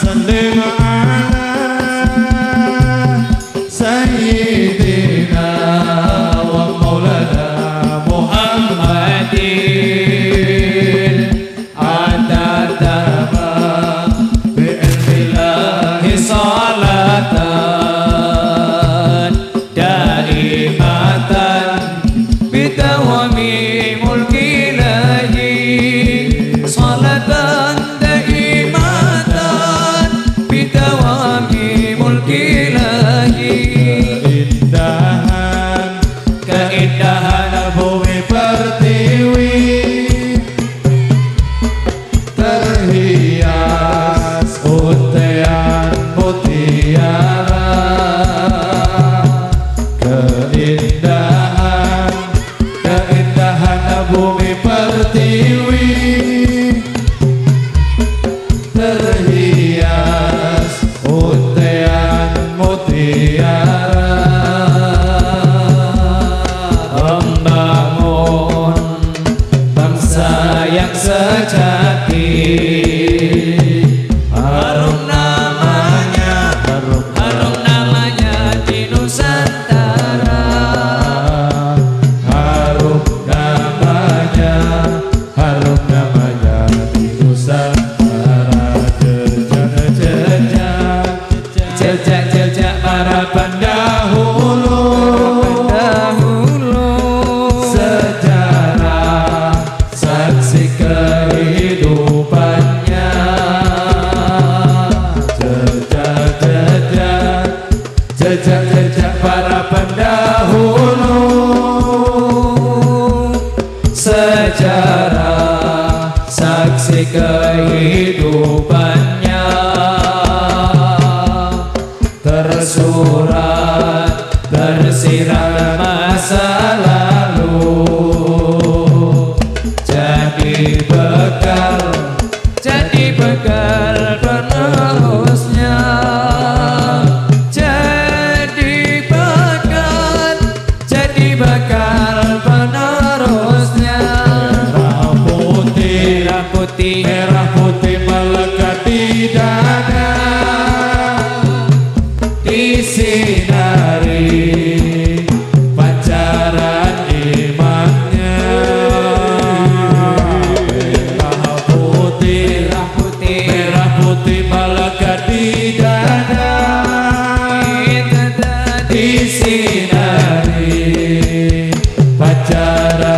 Sunday. Yeah. jejak-jejak para pendahulu. Sejarah saksi kehidupannya. Tersurat Jara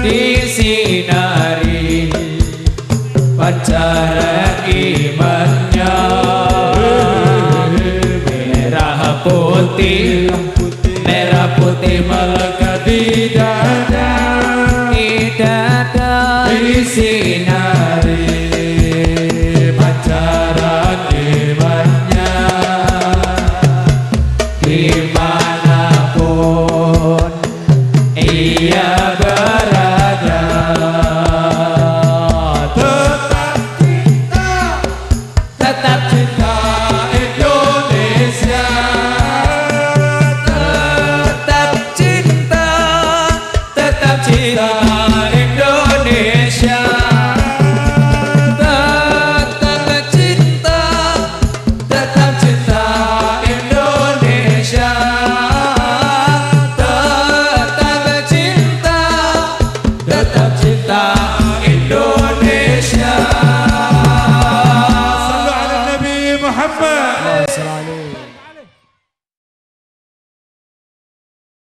di sinari pancara imannya merah putih merah putih malam yeah.